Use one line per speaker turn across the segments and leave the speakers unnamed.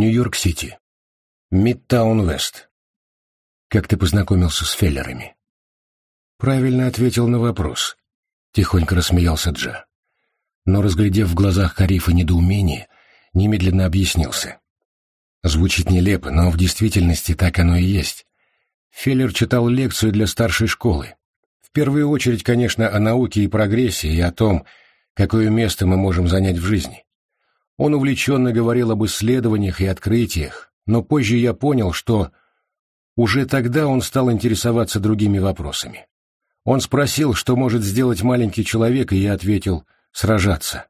Нью-Йорк-Сити. Мидтаун-Вест. Как ты познакомился с Феллерами? Правильно ответил на вопрос. Тихонько рассмеялся Джа. Но, разглядев в глазах Карифа недоумение, немедленно объяснился. Звучит нелепо, но в действительности так оно и есть. Феллер читал лекцию для старшей школы. В первую очередь, конечно, о науке и прогрессе и о том, какое место мы можем занять в жизни. Он увлеченно говорил об исследованиях и открытиях, но позже я понял, что уже тогда он стал интересоваться другими вопросами. Он спросил, что может сделать маленький человек, и я ответил «сражаться».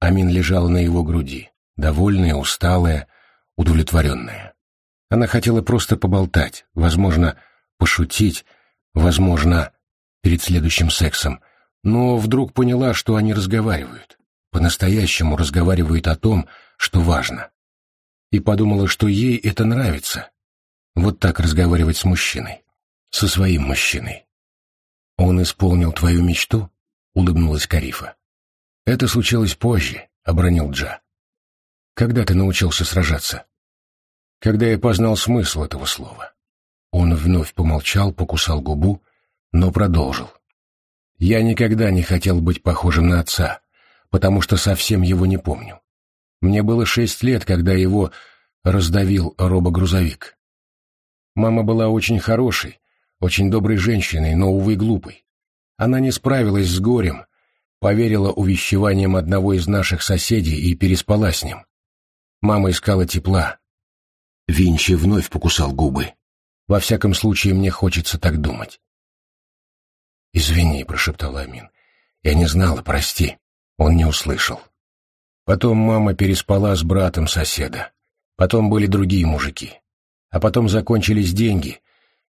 Амин лежала на его груди, довольная, усталая, удовлетворенная. Она хотела просто поболтать, возможно, пошутить, возможно, перед следующим сексом, но вдруг поняла, что они разговаривают, по-настоящему разговаривают о том, что важно. И подумала, что ей это нравится. Вот так разговаривать с мужчиной, со своим мужчиной. «Он исполнил твою мечту?» — улыбнулась Карифа. «Это случилось позже», — обронил Джа. «Когда ты научился сражаться?» «Когда я познал смысл этого слова». Он вновь помолчал, покусал губу, но продолжил. «Я никогда не хотел быть похожим на отца, потому что совсем его не помню. Мне было шесть лет, когда его раздавил робогрузовик. Мама была очень хорошей, очень доброй женщиной, но, увы, глупой. Она не справилась с горем, поверила увещеваниям одного из наших соседей и переспала с ним. Мама искала тепла. Винчи вновь покусал губы. Во всяком случае, мне хочется так думать. «Извини», — прошептал Амин. «Я не знала, прости». Он не услышал. Потом мама переспала с братом соседа. Потом были другие мужики. А потом закончились деньги,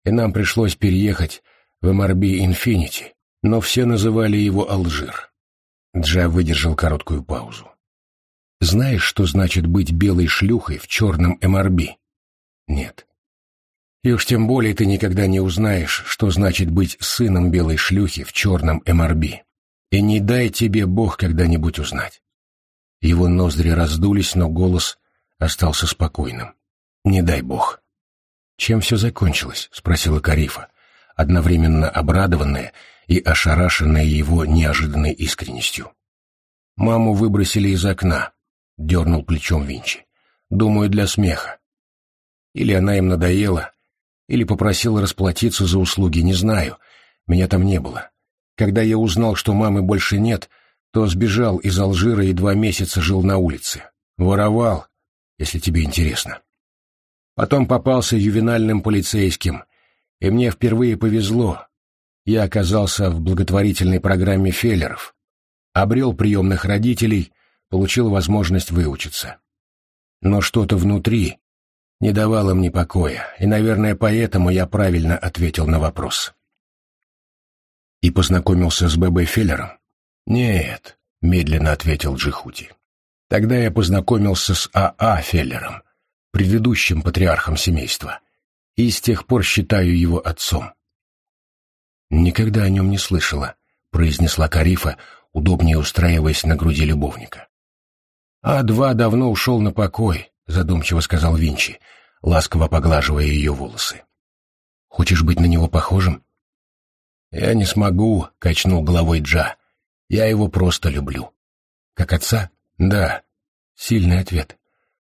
и нам пришлось переехать в МРБ Инфинити, но все называли его Алжир. Джа выдержал короткую паузу. «Знаешь, что значит быть белой шлюхой в черном МРБ?» «Нет». «И уж тем более ты никогда не узнаешь, что значит быть сыном белой шлюхи в черном МРБ. И не дай тебе Бог когда-нибудь узнать». Его ноздри раздулись, но голос остался спокойным. «Не дай Бог». «Чем все закончилось?» — спросила Карифа, одновременно обрадованная и ошарашенная его неожиданной искренностью. «Маму выбросили из окна», — дернул плечом Винчи. «Думаю, для смеха. Или она им надоела, или попросила расплатиться за услуги, не знаю. Меня там не было. Когда я узнал, что мамы больше нет, то сбежал из Алжира и два месяца жил на улице. Воровал, если тебе интересно. Потом попался ювенальным полицейским, и мне впервые повезло. Я оказался в благотворительной программе Феллеров, обрел приемных родителей, получил возможность выучиться. Но что-то внутри не давало мне покоя, и, наверное, поэтому я правильно ответил на вопрос. И познакомился с Б.Б. Феллером? Нет, медленно ответил Джихути. Тогда я познакомился с А.А. А Феллером, предыдущим патриархом семейства, и с тех пор считаю его отцом. «Никогда о нем не слышала», — произнесла Карифа, удобнее устраиваясь на груди любовника. «А-2 давно ушел на покой», — задумчиво сказал Винчи, ласково поглаживая ее волосы. «Хочешь быть на него похожим?» «Я не смогу», — качнул головой Джа. «Я его просто люблю». «Как отца?» «Да». Сильный ответ.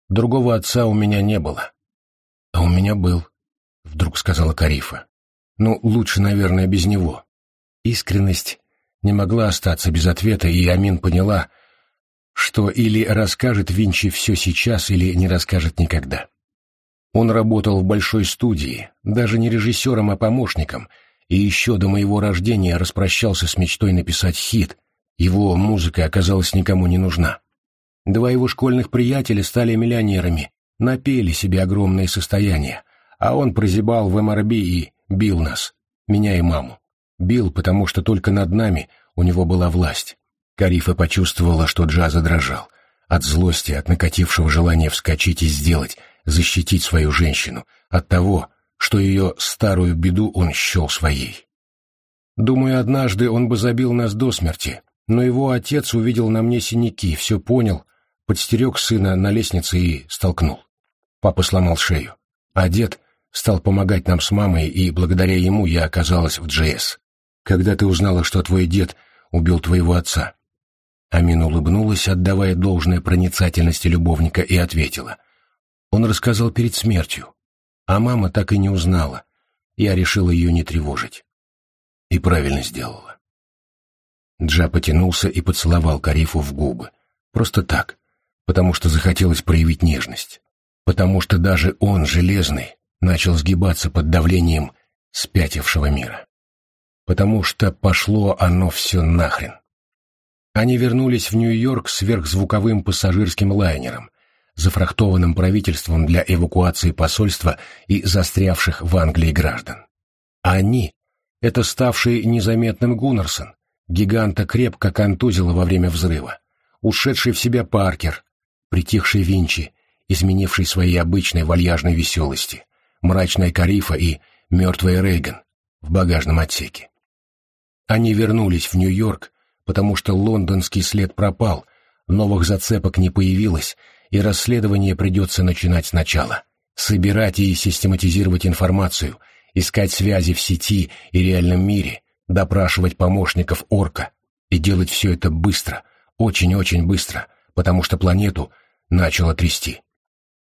Другого отца у меня не было. А у меня был, вдруг сказала Карифа. Ну, лучше, наверное, без него. Искренность не могла остаться без ответа, и Амин поняла, что или расскажет Винчи все сейчас, или не расскажет никогда. Он работал в большой студии, даже не режиссером, а помощником, и еще до моего рождения распрощался с мечтой написать хит. Его музыка оказалась никому не нужна. Два его школьных приятеля стали миллионерами, напели себе огромные состояния, а он прозябал в МРБ и бил нас, меня и маму. Бил, потому что только над нами у него была власть. Карифа почувствовала, что Джа задрожал. От злости, от накатившего желания вскочить и сделать, защитить свою женщину, от того, что ее старую беду он счел своей. Думаю, однажды он бы забил нас до смерти, но его отец увидел на мне синяки, все понял подстерег сына на лестнице и столкнул. Папа сломал шею. А дед стал помогать нам с мамой, и благодаря ему я оказалась в Джейс. Когда ты узнала, что твой дед убил твоего отца?» Амина улыбнулась, отдавая должное проницательности любовника, и ответила. Он рассказал перед смертью, а мама так и не узнала. Я решила ее не тревожить. И правильно сделала. Джа потянулся и поцеловал Карифу в губы. Просто так, потому что захотелось проявить нежность. Потому что даже он, железный, начал сгибаться под давлением спятившего мира. Потому что пошло оно все нахрен. Они вернулись в Нью-Йорк сверхзвуковым пассажирским лайнером, зафрахтованным правительством для эвакуации посольства и застрявших в Англии граждан. Они — это ставший незаметным Гуннерсон, гиганта крепко контузило во время взрыва, ушедший в себя Паркер, притихший Винчи, изменивший своей обычной вальяжной веселости, мрачная Карифа и мертвая Рейган в багажном отсеке. Они вернулись в Нью-Йорк, потому что лондонский след пропал, новых зацепок не появилось, и расследование придется начинать сначала. Собирать и систематизировать информацию, искать связи в сети и реальном мире, допрашивать помощников Орка и делать все это быстро, очень-очень быстро, потому что планету начало трясти.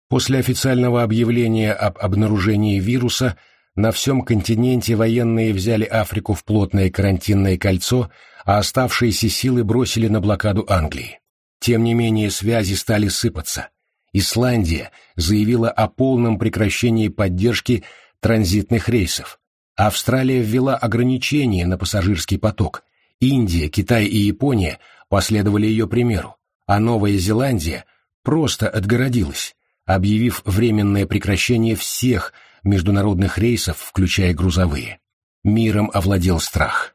После официального объявления об обнаружении вируса на всем континенте военные взяли Африку в плотное карантинное кольцо, а оставшиеся силы бросили на блокаду Англии. Тем не менее связи стали сыпаться. Исландия заявила о полном прекращении поддержки транзитных рейсов. Австралия ввела ограничения на пассажирский поток. Индия, Китай и Япония последовали ее примеру, а Новая Зеландия просто отгородилась, объявив временное прекращение всех международных рейсов, включая грузовые. Миром овладел страх.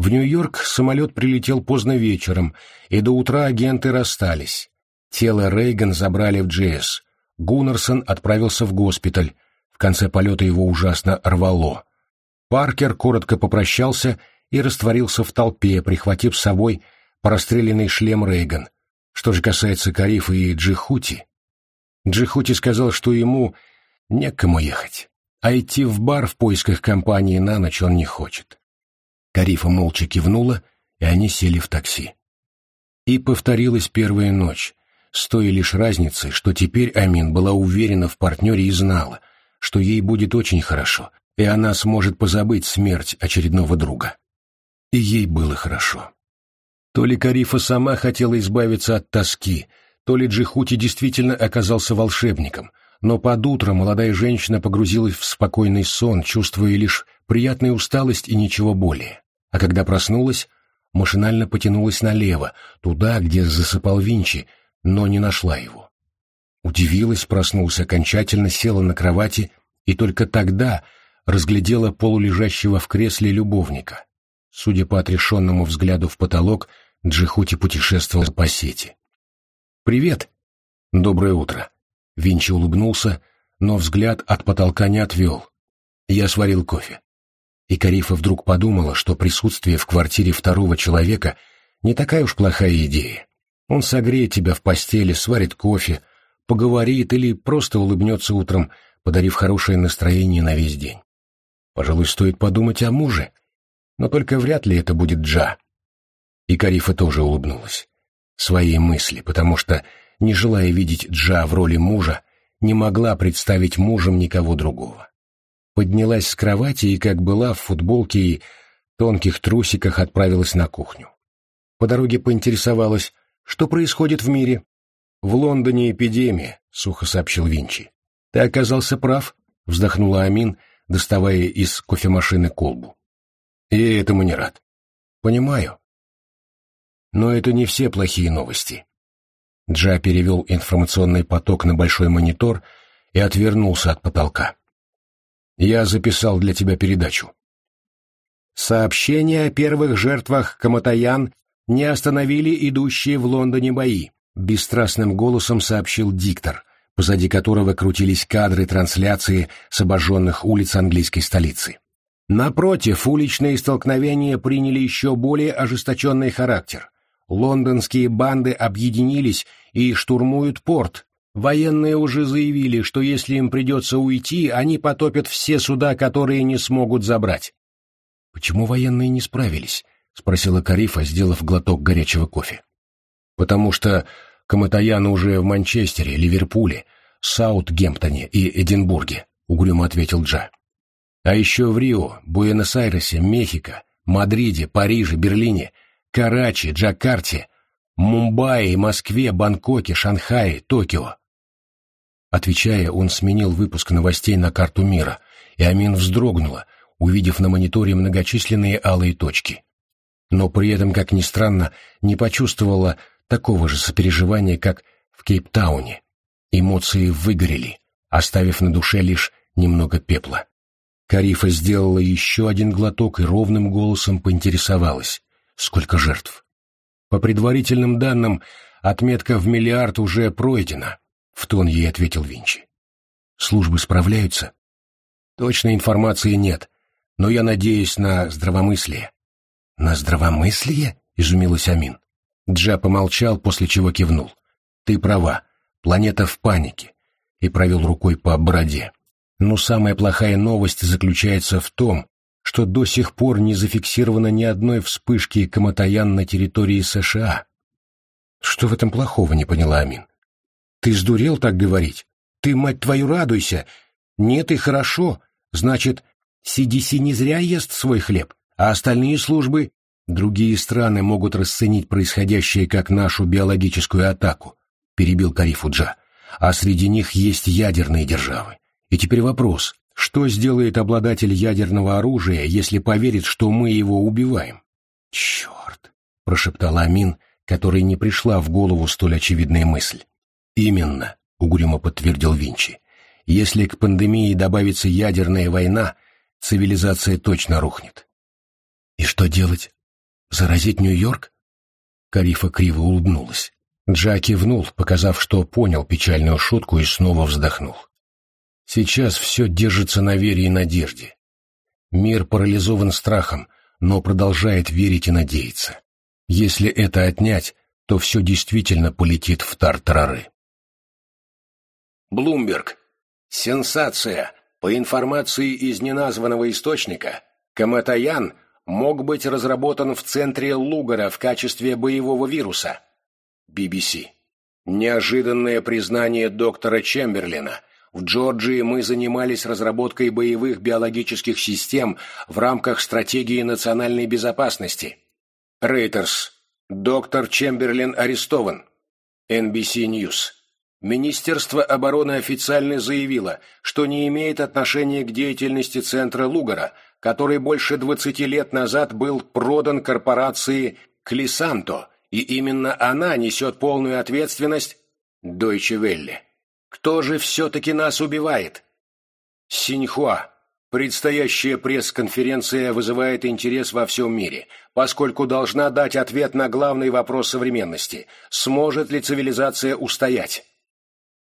В Нью-Йорк самолет прилетел поздно вечером, и до утра агенты расстались. Тело Рейган забрали в Джейс. Гуннерсон отправился в госпиталь, конце полета его ужасно рвало. Паркер коротко попрощался и растворился в толпе, прихватив с собой простреленный шлем Рейган. Что же касается Карифа и Джихути, Джихути сказал, что ему некому ехать, а идти в бар в поисках компании на ночь он не хочет. Карифа молча кивнула, и они сели в такси. И повторилась первая ночь, с той лишь разницей, что теперь Амин была уверена в партнере и знала, что ей будет очень хорошо, и она сможет позабыть смерть очередного друга. И ей было хорошо. То ли Карифа сама хотела избавиться от тоски, то ли Джихути действительно оказался волшебником, но под утро молодая женщина погрузилась в спокойный сон, чувствуя лишь приятную усталость и ничего более. А когда проснулась, машинально потянулась налево, туда, где засыпал Винчи, но не нашла его. Удивилась, проснулся окончательно, села на кровати и только тогда разглядела полулежащего в кресле любовника. Судя по отрешенному взгляду в потолок, Джихути путешествовал по сети. «Привет!» «Доброе утро!» Винчи улыбнулся, но взгляд от потолка не отвел. Я сварил кофе. И Карифа вдруг подумала, что присутствие в квартире второго человека не такая уж плохая идея. Он согреет тебя в постели, сварит кофе, поговорит или просто улыбнется утром, подарив хорошее настроение на весь день. Пожалуй, стоит подумать о муже, но только вряд ли это будет Джа. И Карифа тоже улыбнулась. Своей мысли, потому что, не желая видеть Джа в роли мужа, не могла представить мужем никого другого. Поднялась с кровати и, как была, в футболке и тонких трусиках отправилась на кухню. По дороге поинтересовалась, что происходит в мире. «В Лондоне эпидемия», — сухо сообщил Винчи. «Ты оказался прав», — вздохнула Амин, доставая из кофемашины колбу. «Я этому не рад». «Понимаю». Но это не все плохие новости. Джа перевел информационный поток на большой монитор и отвернулся от потолка. «Я записал для тебя передачу». Сообщение о первых жертвах Каматаян не остановили идущие в Лондоне бои. — бесстрастным голосом сообщил диктор, позади которого крутились кадры трансляции с обожженных улиц английской столицы. Напротив, уличные столкновения приняли еще более ожесточенный характер. Лондонские банды объединились и штурмуют порт, Военные уже заявили, что если им придется уйти, они потопят все суда, которые не смогут забрать. «Почему военные не справились?» — спросила Карифа, сделав глоток горячего кофе. «Потому что Каматаян уже в Манчестере, Ливерпуле, Саутгемптоне и Эдинбурге», — угрюмо ответил Джа. «А еще в Рио, Буэнос-Айресе, Мехико, Мадриде, Париже, Берлине, Карачи, Джакарте, Мумбаи, Москве, Бангкоке, Шанхае, Токио. Отвечая, он сменил выпуск новостей на карту мира, и Амин вздрогнула, увидев на мониторе многочисленные алые точки. Но при этом, как ни странно, не почувствовала такого же сопереживания, как в Кейптауне. Эмоции выгорели, оставив на душе лишь немного пепла. Карифа сделала еще один глоток и ровным голосом поинтересовалась, сколько жертв. По предварительным данным, отметка в миллиард уже пройдена, в тон ей ответил Винчи. Службы справляются? Точной информации нет, но я надеюсь на здравомыслие. На здравомыслие? Изумилась Амин. Джа помолчал, после чего кивнул. Ты права, планета в панике. И провел рукой по бороде. Но самая плохая новость заключается в том, что до сих пор не зафиксировано ни одной вспышки Каматаян на территории США. Что в этом плохого, не поняла Амин. Ты сдурел так говорить? Ты, мать твою, радуйся. Нет и хорошо. Значит, CDC не зря ест свой хлеб, а остальные службы... Другие страны могут расценить происходящее как нашу биологическую атаку, перебил Карифуджа. А среди них есть ядерные державы. И теперь вопрос, что сделает обладатель ядерного оружия, если поверит, что мы его убиваем? Черт! прошептал Амин, которой не пришла в голову столь очевидная мысль. «Именно», — угрюмо подтвердил Винчи. «Если к пандемии добавится ядерная война, цивилизация точно рухнет». «И что делать? Заразить Нью-Йорк?» Карифа криво улыбнулась. Джа кивнул, показав, что понял печальную шутку и снова вздохнул. Сейчас все держится на вере и надежде. Мир парализован страхом, но продолжает верить и надеяться. Если это отнять, то все действительно полетит в тартарары. Блумберг. Сенсация. По информации из неназванного источника, Каматаян мог быть разработан в центре Лугара в качестве боевого вируса. BBC. Неожиданное признание доктора Чемберлина. В Джорджии мы занимались разработкой боевых биологических систем в рамках стратегии национальной безопасности. Рейтерс. Доктор Чемберлин арестован. NBC News. Министерство обороны официально заявило, что не имеет отношения к деятельности Центра Лугара, который больше 20 лет назад был продан корпорации Клисанто, и именно она несет полную ответственность Дойче Велле. Кто же все-таки нас убивает? Синьхуа. Предстоящая пресс-конференция вызывает интерес во всем мире, поскольку должна дать ответ на главный вопрос современности – сможет ли цивилизация устоять?